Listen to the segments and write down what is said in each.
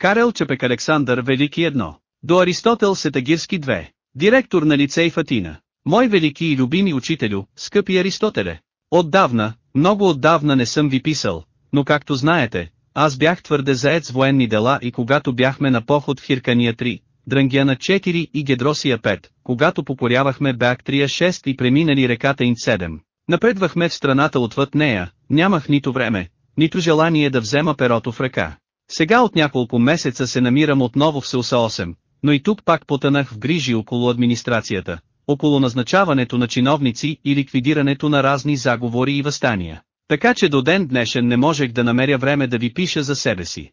Карел Чепек Александър Велики 1. До Аристотел Сетагирски 2. Директор на лицей в Атина. Мой велики и любими учителю, скъпи Аристотеле. Отдавна, много отдавна не съм ви писал, но както знаете, аз бях твърде заед с военни дела и когато бяхме на поход в Хиркания 3, Дрангиана 4 и Гедросия 5, когато покорявахме Бактрия 6 и преминали реката Ин 7. Напредвахме в страната отвъд нея, нямах нито време, нито желание да взема перото в ръка. Сега от няколко месеца се намирам отново в Сеуса 8, но и тук пак потънах в грижи около администрацията, около назначаването на чиновници и ликвидирането на разни заговори и възстания. Така че до ден днешен не можех да намеря време да ви пиша за себе си.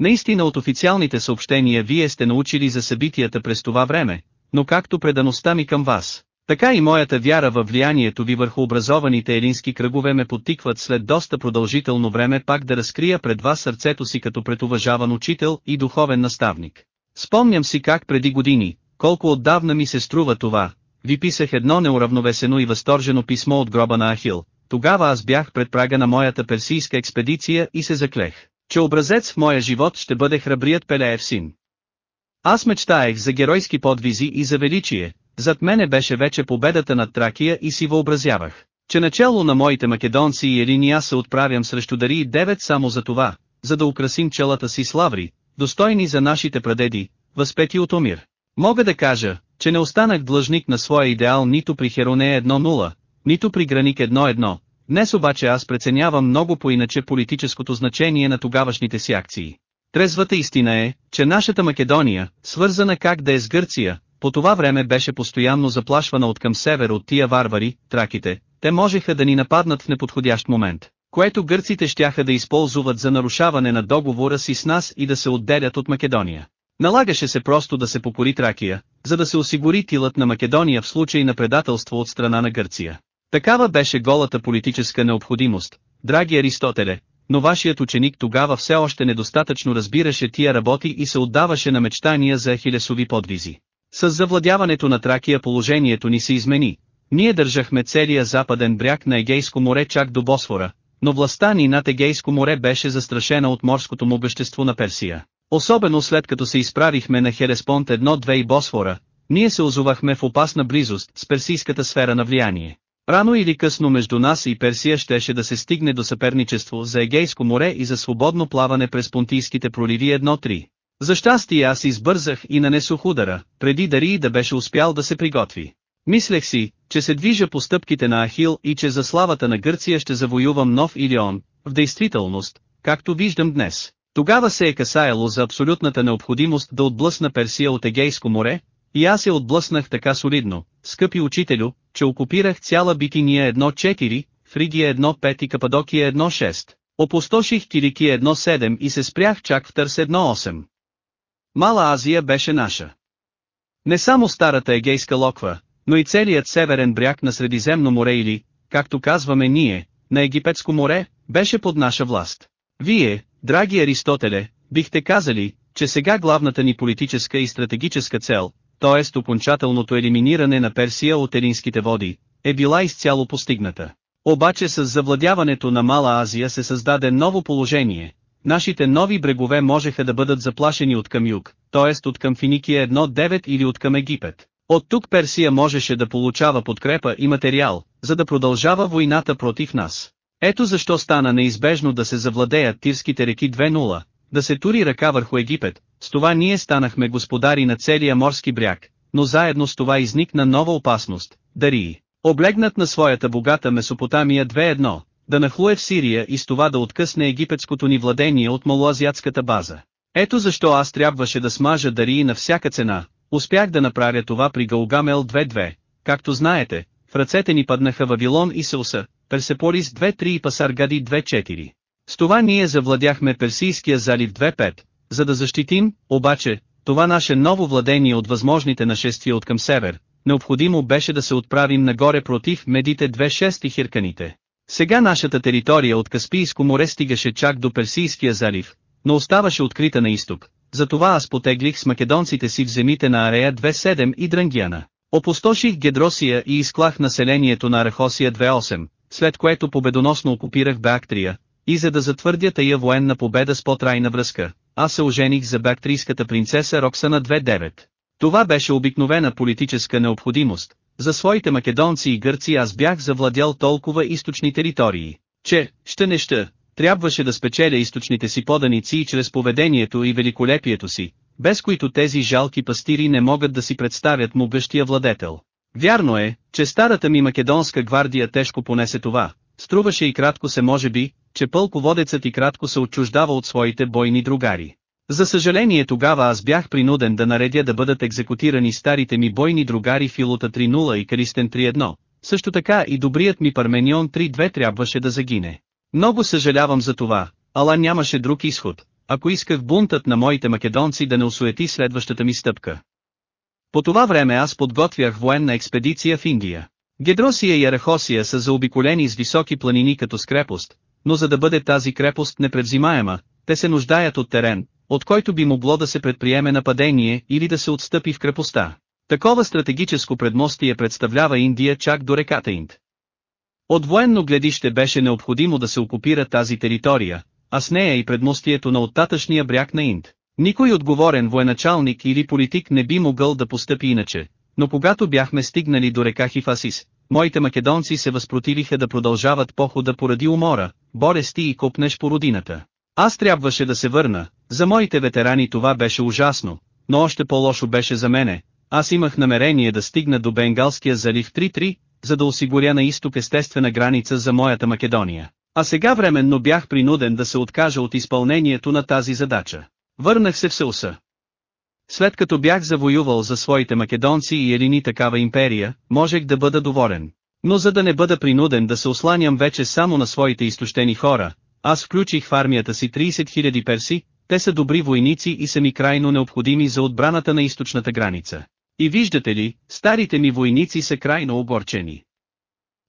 Наистина от официалните съобщения вие сте научили за събитията през това време, но както предаността ми към вас, така и моята вяра във влиянието ви върху образованите елински кръгове ме подтикват след доста продължително време пак да разкрия пред вас сърцето си като предуважаван учител и духовен наставник. Спомням си как преди години, колко отдавна ми се струва това, ви писах едно неуравновесено и възторжено писмо от гроба на Ахил, тогава аз бях пред прага на моята персийска експедиция и се заклех, че образец в моя живот ще бъде храбрият Пелеев син. Аз мечтаех за геройски подвизи и за величие, зад мене беше вече победата над Тракия и си въобразявах, че начало на моите македонци и елини се отправям срещу Дари 9 само за това, за да украсим челата си славри, достойни за нашите прадеди, възпети от Омир. Мога да кажа, че не останах длъжник на своя идеал нито при Хероне 1-0, нито при Граник 1-1, днес обаче аз преценявам много по-иначе политическото значение на тогавашните си акции. Трезвата истина е, че нашата Македония, свързана как да е с Гърция, по това време беше постоянно заплашвана от към север от тия варвари, траките, те можеха да ни нападнат в неподходящ момент, което гърците щяха да използват за нарушаване на договора си с нас и да се отделят от Македония. Налагаше се просто да се покори Тракия, за да се осигури тилът на Македония в случай на предателство от страна на Гърция. Такава беше голата политическа необходимост, драги Аристотеле, но вашият ученик тогава все още недостатъчно разбираше тия работи и се отдаваше на мечтания за хилесови подвизи. С завладяването на Тракия положението ни се измени. Ние държахме целия западен бряг на Егейско море чак до Босфора, но властта ни над Егейско море беше застрашена от морското му бъщество на Персия. Особено след като се изправихме на Хереспонт 1-2 и Босфора, ние се озовахме в опасна близост с персийската сфера на влияние. Рано или късно между нас и Персия щеше да се стигне до съперничество за Егейско море и за свободно плаване през понтийските проливи 1-3. За щастие аз избързах и нанесох удара, преди Дари да беше успял да се приготви. Мислех си, че се движа по стъпките на Ахил и че за славата на Гърция ще завоювам нов Илион, в действителност, както виждам днес. Тогава се е касаело за абсолютната необходимост да отблъсна Персия от Егейско море, и аз я отблъснах така солидно, скъпи учителю, че окупирах цяла Битиния 1-4, Фригия 1-5 и Кападокия 1-6. Опустоших Кирики 1-7 и се спрях чак в Търс 1-8. Мала Азия беше наша. Не само старата егейска локва, но и целият северен бряг на Средиземно море или, както казваме ние, на Египетско море, беше под наша власт. Вие, драги Аристотеле, бихте казали, че сега главната ни политическа и стратегическа цел, т.е. окончателното елиминиране на Персия от Елинските води, е била изцяло постигната. Обаче с завладяването на Мала Азия се създаде ново положение, нашите нови брегове можеха да бъдат заплашени от към юг, т.е. от към Финикия 1-9 или от към Египет. От тук Персия можеше да получава подкрепа и материал, за да продължава войната против нас. Ето защо стана неизбежно да се завладеят тирските реки 2-0, да се тури ръка върху Египет, с това ние станахме господари на целия морски бряг, но заедно с това изникна нова опасност, Дарии. Облегнат на своята богата Месопотамия 2-1, да нахлуе в Сирия и с това да откъсне египетското ни владение от малоазиатската база. Ето защо аз трябваше да смажа Дарии на всяка цена, успях да направя това при Галгамел 2-2, както знаете, в ръцете ни паднаха Вавилон и Сеуса, Персеполис 2-3 и Пасаргади 2-4. С това ние завладяхме Персийския залив 2-5, за да защитим, обаче, това наше ново владение от възможните нашествия от към север, необходимо беше да се отправим нагоре против медите 2-6 и хирканите. Сега нашата територия от Каспийско море стигаше чак до Персийския залив, но оставаше открита на изток, затова аз потеглих с македонците си в земите на Арея 2-7 и Дрангиана. Опустоших Гедросия и изклах населението на Арахосия 2-8, след което победоносно окупирах Бактрия, и за да затвърдя тая военна победа с по-трайна връзка, аз се ожених за бактрийската принцеса Роксана 2.9. Това беше обикновена политическа необходимост. За своите македонци и гърци аз бях завладял толкова източни територии, че, ще неща, трябваше да спечеля източните си поданици и чрез поведението и великолепието си, без които тези жалки пастири не могат да си представят могъщия владетел. Вярно е, че старата ми македонска гвардия тежко понесе това, струваше и кратко се може би, че пълководецът и кратко се отчуждава от своите бойни другари. За съжаление тогава аз бях принуден да наредя да бъдат екзекутирани старите ми бойни другари Филота 3.0 и Кристен 3.1, също така и добрият ми Парменион 3.2 трябваше да загине. Много съжалявам за това, ала нямаше друг изход, ако исках бунтът на моите македонци да не осуети следващата ми стъпка. По това време аз подготвях военна експедиция в Индия. Гедросия и Арахосия са заобиколени с високи планини като скрепост, но за да бъде тази крепост непревзимаема, те се нуждаят от терен, от който би могло да се предприеме нападение или да се отстъпи в крепостта. Такова стратегическо предмостие представлява Индия чак до реката Инд. От военно гледище беше необходимо да се окупира тази територия, а с нея и предмостието на оттатъчния бряг на Инд. Никой отговорен военачалник или политик не би могъл да постъпи иначе, но когато бяхме стигнали до река Хифасис, моите македонци се възпротивиха да продължават похода поради умора, болести и копнеш по родината. Аз трябваше да се върна, за моите ветерани това беше ужасно, но още по-лошо беше за мене, аз имах намерение да стигна до Бенгалския залив 3-3, за да осигуря на изток естествена граница за моята Македония. А сега временно бях принуден да се откажа от изпълнението на тази задача. Върнах се в Сеуса. След като бях завоювал за своите македонци и елини такава империя, можех да бъда доволен. Но за да не бъда принуден да се осланям вече само на своите изтощени хора, аз включих в армията си 30 000 перси, те са добри войници и са ми крайно необходими за отбраната на източната граница. И виждате ли, старите ми войници са крайно огорчени.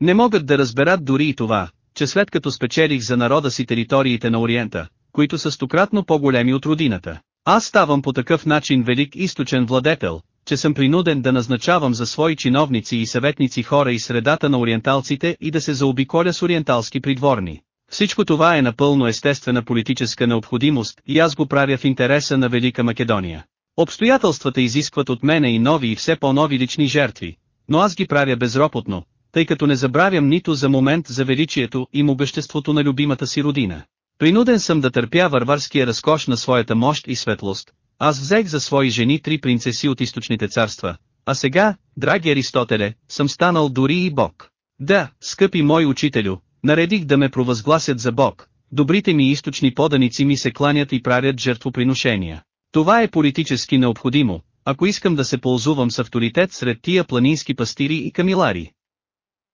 Не могат да разберат дори и това, че след като спечелих за народа си териториите на Ориента, които са стократно по-големи от родината, аз ставам по такъв начин велик източен владетел, че съм принуден да назначавам за свои чиновници и съветници хора и средата на ориенталците и да се заобиколя с ориенталски придворни. Всичко това е напълно естествена политическа необходимост и аз го правя в интереса на Велика Македония. Обстоятелствата изискват от мене и нови и все по-нови лични жертви, но аз ги правя безропотно, тъй като не забравям нито за момент за величието и могъществото на любимата си родина. Принуден съм да търпя варварския разкош на своята мощ и светлост, аз взех за свои жени три принцеси от източните царства, а сега, драги Аристотеле, съм станал дори и Бог. Да, скъпи мой учителю, наредих да ме провъзгласят за Бог, добрите ми източни поданици ми се кланят и правят жертвоприношения. Това е политически необходимо, ако искам да се ползувам с авторитет сред тия планински пастири и камилари.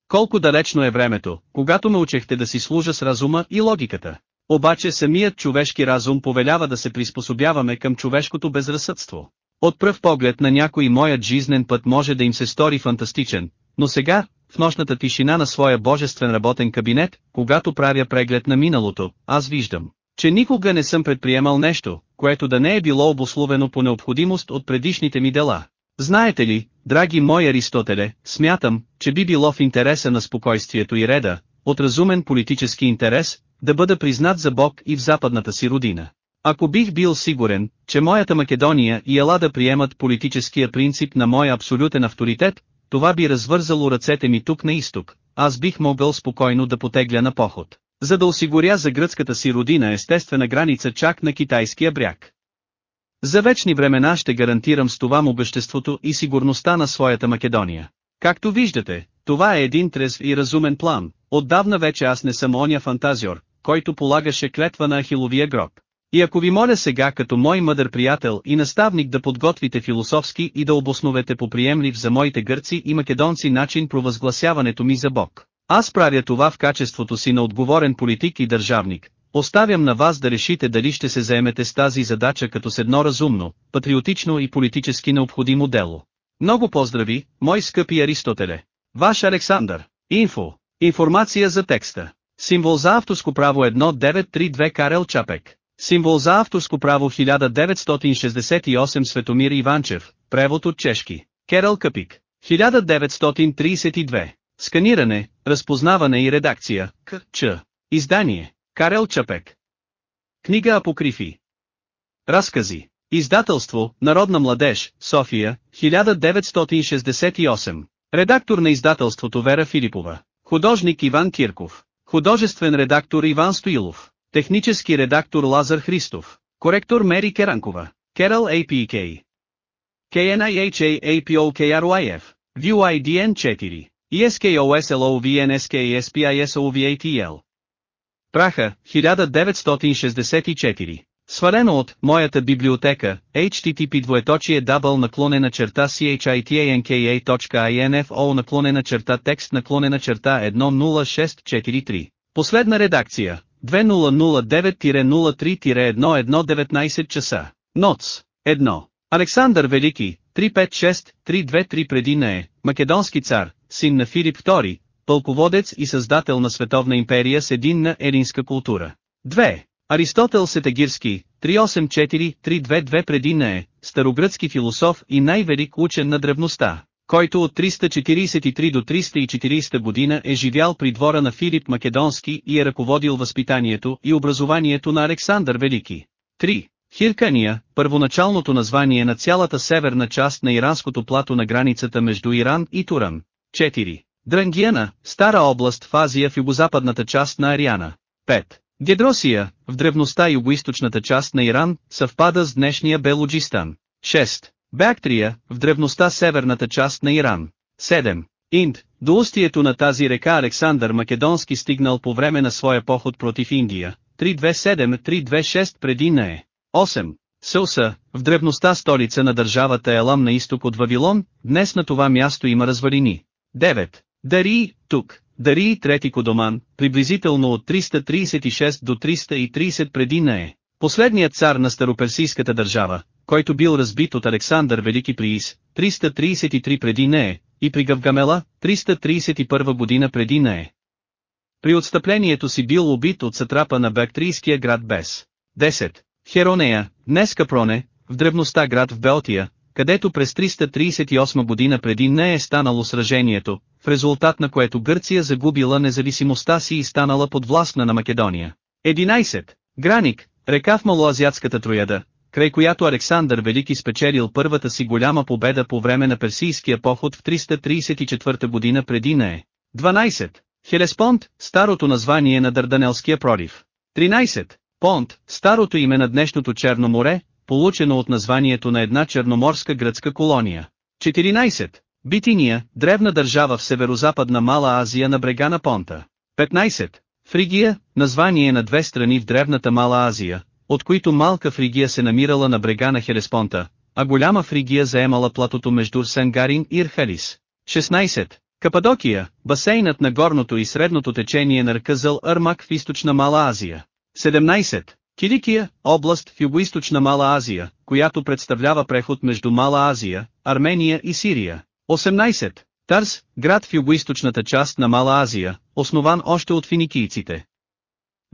Колко далечно е времето, когато ме учехте да си служа с разума и логиката. Обаче самият човешки разум повелява да се приспособяваме към човешкото безразсъдство. От пръв поглед на някой моят жизнен път може да им се стори фантастичен, но сега, в нощната тишина на своя божествен работен кабинет, когато правя преглед на миналото, аз виждам, че никога не съм предприемал нещо, което да не е било обословено по необходимост от предишните ми дела. Знаете ли, драги мой Аристотеле, смятам, че би било в интереса на спокойствието и реда, от разумен политически интерес, да бъда признат за Бог и в западната си родина. Ако бих бил сигурен, че моята Македония и Елада приемат политическия принцип на моя абсолютен авторитет, това би развързало ръцете ми тук на изток, аз бих могъл спокойно да потегля на поход, за да осигуря за гръцката си родина естествена граница чак на китайския бряг. За вечни времена ще гарантирам с това могъществото и сигурността на своята Македония. Както виждате, това е един трезв и разумен план, отдавна вече аз не съм оня фантазиор, който полагаше клетва на Ахиловия гроб. И ако ви моля сега като мой мъдър приятел и наставник да подготвите философски и да обосновете по приемлив за моите гърци и македонци начин провъзгласяването ми за Бог. Аз правя това в качеството си на отговорен политик и държавник. Оставям на вас да решите дали ще се заемете с тази задача като с едно разумно, патриотично и политически необходимо дело. Много поздрави, мой скъпи Аристотеле. Ваш Александър. Инфо. Информация за текста. Символ за авторско право 1932 Карел Чапек. Символ за авторско право 1968 Светомир Иванчев, превод от чешки. Керал Къпик. 1932. Сканиране, разпознаване и редакция. К. Ч. Издание. Карел Чапек. Книга Апокрифи. Разкази. Издателство, Народна младеж, София, 1968. Редактор на издателството Вера Филипова. Художник Иван Кирков. Художествен редактор Иван Стоилов. Технически редактор Лазар Христов. Коректор Мери Керанкова. Керал APK. KNIHA APOKRYF. VUIDN 4. ESKOSLOVNSKSPISOVATL. Праха, 1964. Свалено от моята библиотека, http двоеточие дабъл наклонена черта chitanka.info наклонена черта текст наклонена черта 10643. Последна редакция. 2009-03-1119 часа. Ноц. 1. Александър Велики, 356-323 преди нея, македонски цар, син на Филип II, пълководец и създател на световна империя с единна елинска култура. 2. Аристотел Сетагирски, 384-322 преди нея, старогръцки философ и най-велик учен на древността, който от 343 до 340 година е живял при двора на Филип Македонски и е ръководил възпитанието и образованието на Александър Велики. 3. Хиркания, първоначалното название на цялата северна част на иранското плато на границата между Иран и Туран. 4. Дрангияна, стара област в Азия в югозападната част на Ариана. 5. Гедросия, в древността югоисточната част на Иран, съвпада с днешния Белуджистан. 6. Бактрия, в древността северната част на Иран. 7. Инд, до устието на тази река Александър Македонски стигнал по време на своя поход против Индия. 327-326 преди нея. 8. Сълса, в древността столица на държавата Елам на изток от Вавилон, днес на това място има развалини. 9. Дари, тук, Дари трети Кодоман, приблизително от 336 до 330 преди нея. Последният цар на староперсийската държава, който бил разбит от Александър Велики при Ис, 333 преди нея, и при Гавгамела, 331 година преди нея. При отстъплението си бил убит от сатрапа на бактрийския град Бес. 10. Херонея, днес Капроне, в древността град в Белтия, където през 338 година преди не е станало сражението, в резултат на което Гърция загубила независимостта си и станала подвластна на Македония. 11. Граник, река в Малоазиатската трояда, край която Александър Велики спечелил първата си голяма победа по време на персийския поход в 334 година преди нея. 12. Хелеспонт, старото название на Дарданелския пролив. 13. Понт, старото име на днешното Черно море, получено от названието на една черноморска гръцка колония. 14. Битиния, древна държава в северо-западна Мала Азия на брега на Понта. 15. Фригия, название на две страни в древната Мала Азия, от които малка Фригия се намирала на брега на Хелеспонта, а голяма Фригия заемала платото между Сенгарин и Ирхалис. 16. Кападокия, басейнът на горното и средното течение на ръка Зъл Армак в източна Мала Азия. 17. Киликия, област в югоизточна Мала Азия, която представлява преход между Мала Азия, Армения и Сирия. 18. Тарс, град в югоизточната част на Мала Азия, основан още от финикийците.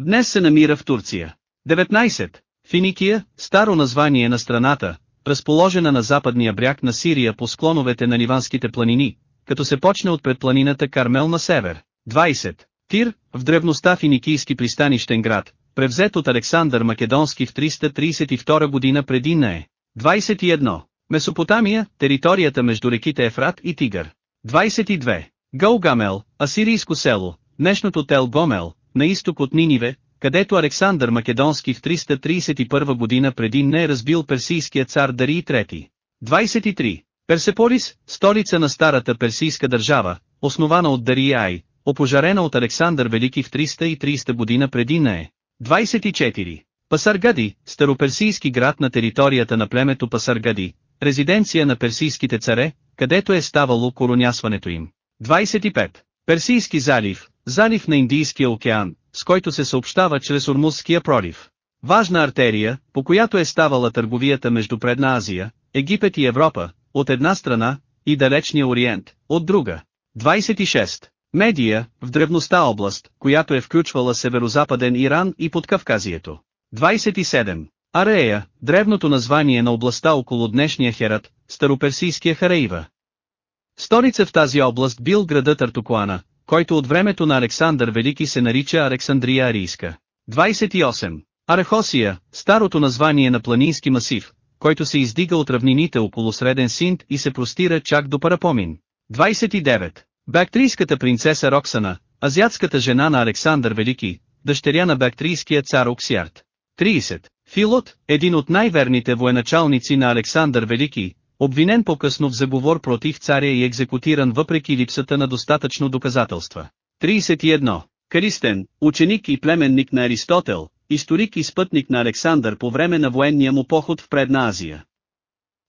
Днес се намира в Турция. 19. Финикия, старо название на страната, разположена на западния бряг на Сирия по склоновете на Ливанските планини, като се почне от предпланината Кармел на север. 20. Тир, в древността финикийски пристанищен град, превзет от Александър Македонски в 332 година преди нея. 21. Месопотамия, територията между реките Ефрат и Тигър. 22. Гаугамел, асирийско село, днешното Тел Гомел, на изток от Ниниве, където Александър Македонски в 331 година преди не е разбил персийския цар Дарий III. 23. Персеполис, столица на старата персийска държава, основана от Дарий Ай, опожарена от Александър Велики в 330 година преди нея. 24. Пасаргади, староперсийски град на територията на племето Пасаргади, резиденция на персийските царе, където е ставало коронясването им. 25. Персийски залив, залив на Индийския океан, с който се съобщава чрез Ормузския пролив. Важна артерия, по която е ставала търговията между Предна Азия, Египет и Европа, от една страна, и Далечния Ориент, от друга. 26. Медия, в древността област, която е включвала северо-западен Иран и Подкавказието. 27. Арея, древното название на областта около днешния Херат, староперсийския Хареива. Столица в тази област бил градът Артукуана, който от времето на Александър Велики се нарича Александрия Арийска. 28. Арахосия, старото название на планински масив, който се издига от равнините около Среден Синт и се простира чак до Парапомин. 29. Бактрийската принцеса Роксана, азиатската жена на Александър Велики, дъщеря на бактрийския цар Оксиарт. 30. Филот, един от най-верните военачалници на Александър Велики, обвинен по-късно в заговор против царя и екзекутиран въпреки липсата на достатъчно доказателства. 31. Кристен, ученик и племенник на Аристотел, историк и спътник на Александър по време на военния му поход в Предна Азия.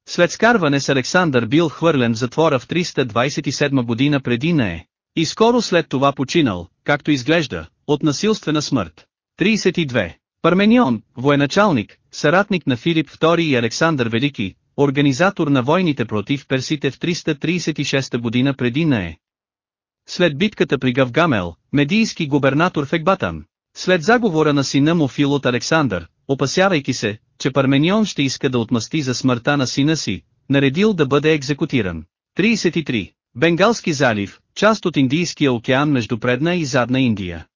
След скарване с Александър бил хвърлен в затвора в 327 година преди Нее. И скоро след това починал, както изглежда, от насилствена смърт. 32. Парменион, военачалник, съратник на Филип II и Александър Велики, организатор на войните против персите в 336 година преди Нее. След битката при Гавгамел, медийски губернатор в Екбатан, след заговора на сина му Фил Александър, опасявайки се, че Парменион ще иска да отмъсти за смъртта на сина си, наредил да бъде екзекутиран. 33. Бенгалски залив, част от Индийския океан между предна и задна Индия.